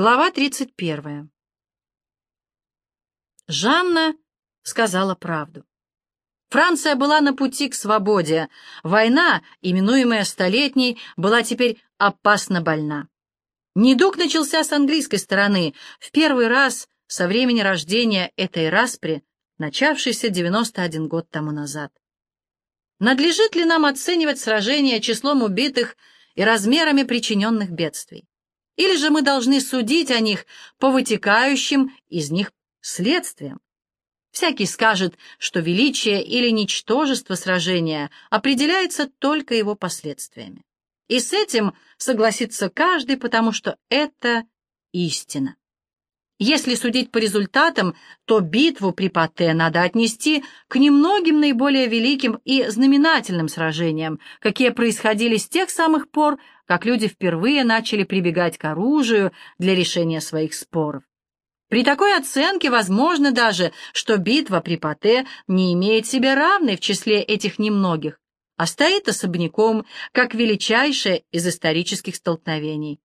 Глава 31. Жанна сказала правду. Франция была на пути к свободе. Война, именуемая Столетней, была теперь опасно больна. Недуг начался с английской стороны, в первый раз со времени рождения этой распри, начавшейся 91 год тому назад. Надлежит ли нам оценивать сражения числом убитых и размерами причиненных бедствий? Или же мы должны судить о них по вытекающим из них следствиям? Всякий скажет, что величие или ничтожество сражения определяется только его последствиями. И с этим согласится каждый, потому что это истина. Если судить по результатам, то битву при Патте надо отнести к немногим наиболее великим и знаменательным сражениям, какие происходили с тех самых пор, как люди впервые начали прибегать к оружию для решения своих споров. При такой оценке возможно даже, что битва при Патте не имеет себе равной в числе этих немногих, а стоит особняком, как величайшее из исторических столкновений.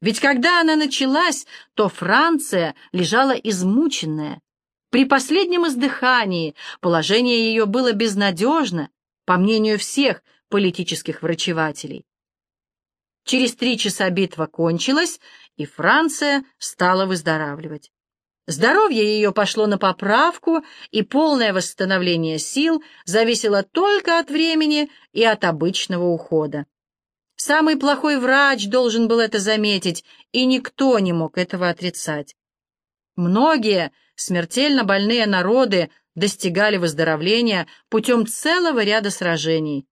Ведь когда она началась, то Франция лежала измученная. При последнем издыхании положение ее было безнадежно, по мнению всех политических врачевателей. Через три часа битва кончилась, и Франция стала выздоравливать. Здоровье ее пошло на поправку, и полное восстановление сил зависело только от времени и от обычного ухода. Самый плохой врач должен был это заметить, и никто не мог этого отрицать. Многие смертельно больные народы достигали выздоровления путем целого ряда сражений,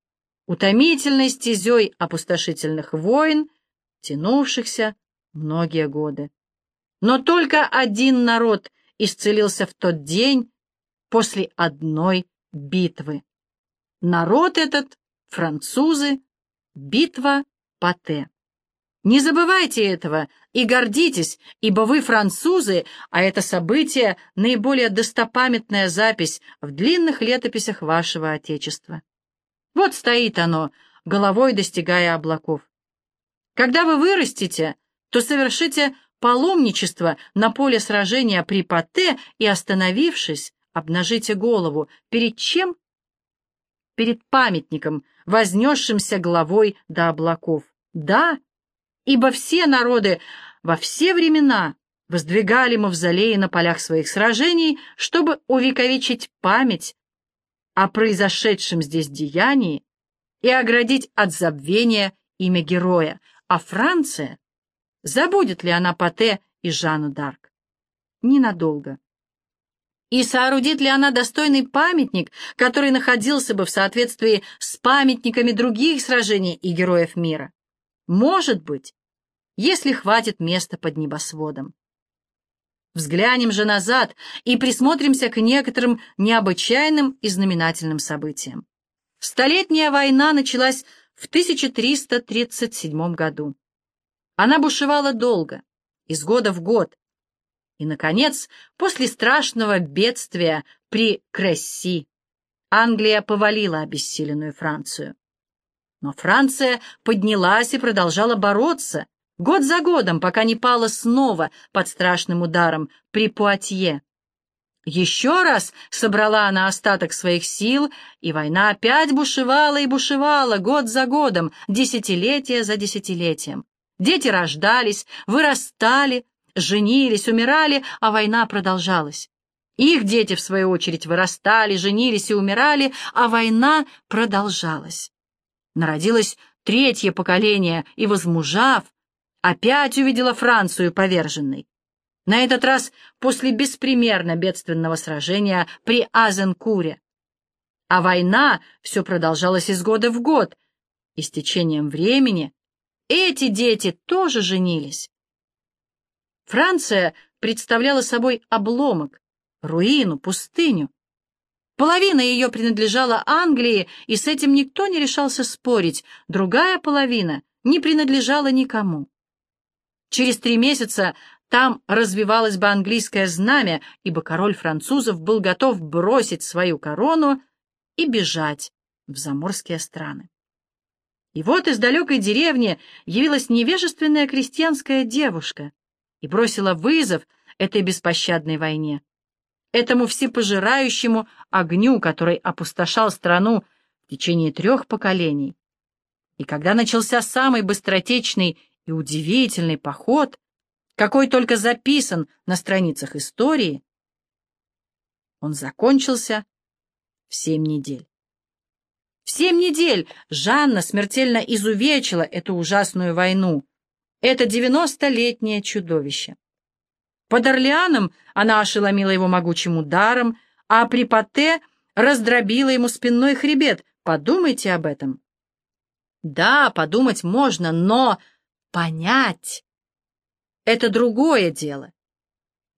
утомительной стезей опустошительных войн, тянувшихся многие годы. Но только один народ исцелился в тот день после одной битвы. Народ этот — французы, битва Пате. Не забывайте этого и гордитесь, ибо вы французы, а это событие — наиболее достопамятная запись в длинных летописях вашего Отечества. Вот стоит оно, головой достигая облаков. Когда вы вырастете, то совершите паломничество на поле сражения при Патте и, остановившись, обнажите голову. Перед чем? Перед памятником, вознесшимся головой до облаков. Да, ибо все народы во все времена воздвигали мавзолеи на полях своих сражений, чтобы увековечить память о произошедшем здесь деянии и оградить от забвения имя героя, а Франция Забудет ли она Пате и Жанну Дарк? Ненадолго. И соорудит ли она достойный памятник, который находился бы в соответствии с памятниками других сражений и героев мира? Может быть, если хватит места под небосводом. Взглянем же назад и присмотримся к некоторым необычайным и знаменательным событиям. Столетняя война началась в 1337 году. Она бушевала долго, из года в год. И, наконец, после страшного бедствия при Кресси, Англия повалила обессиленную Францию. Но Франция поднялась и продолжала бороться, год за годом, пока не пала снова под страшным ударом при Пуатье. Еще раз собрала она остаток своих сил, и война опять бушевала и бушевала год за годом, десятилетие за десятилетием. Дети рождались, вырастали, женились, умирали, а война продолжалась. Их дети, в свою очередь, вырастали, женились и умирали, а война продолжалась. Народилось третье поколение, и, возмужав, опять увидела Францию поверженной. На этот раз после беспримерно бедственного сражения при Азенкуре. А война все продолжалась из года в год, и с течением времени эти дети тоже женились. Франция представляла собой обломок, руину, пустыню. Половина ее принадлежала Англии, и с этим никто не решался спорить, другая половина не принадлежала никому. Через три месяца там развивалось бы английское знамя, ибо король французов был готов бросить свою корону и бежать в заморские страны. И вот из далекой деревни явилась невежественная крестьянская девушка, и бросила вызов этой беспощадной войне, этому всепожирающему огню, который опустошал страну в течение трех поколений. И когда начался самый быстротечный и удивительный поход, какой только записан на страницах истории, он закончился в семь недель. В семь недель Жанна смертельно изувечила эту ужасную войну, это девяностолетнее чудовище. Под Орлеаном она ошеломила его могучим ударом, а при Патте раздробила ему спинной хребет. Подумайте об этом. Да, подумать можно, но понять — это другое дело.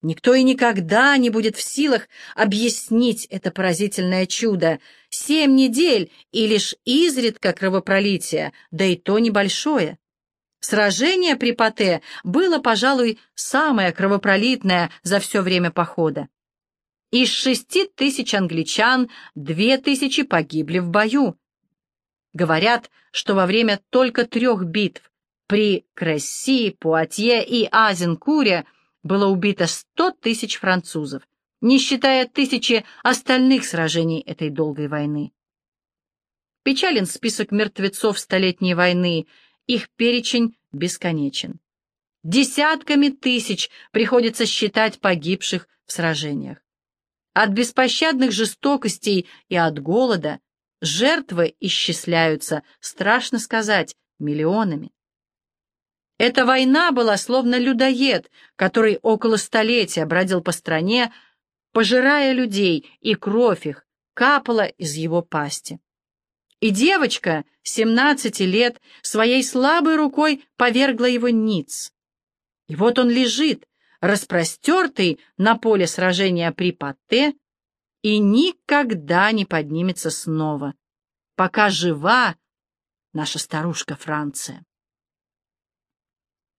Никто и никогда не будет в силах объяснить это поразительное чудо. Семь недель и лишь изредка кровопролитие, да и то небольшое. Сражение при Пате было, пожалуй, самое кровопролитное за все время похода. Из шести тысяч англичан две тысячи погибли в бою. Говорят, что во время только трех битв при Кресси, Пуатье и Азенкуре было убито сто тысяч французов, не считая тысячи остальных сражений этой долгой войны. Печален список мертвецов Столетней войны, их перечень бесконечен. Десятками тысяч приходится считать погибших в сражениях. От беспощадных жестокостей и от голода жертвы исчисляются, страшно сказать, миллионами. Эта война была словно людоед, который около столетия бродил по стране, пожирая людей, и кровь их капала из его пасти. И девочка, семнадцати лет, своей слабой рукой повергла его ниц. И вот он лежит, распростертый на поле сражения при Патте, и никогда не поднимется снова, пока жива наша старушка Франция.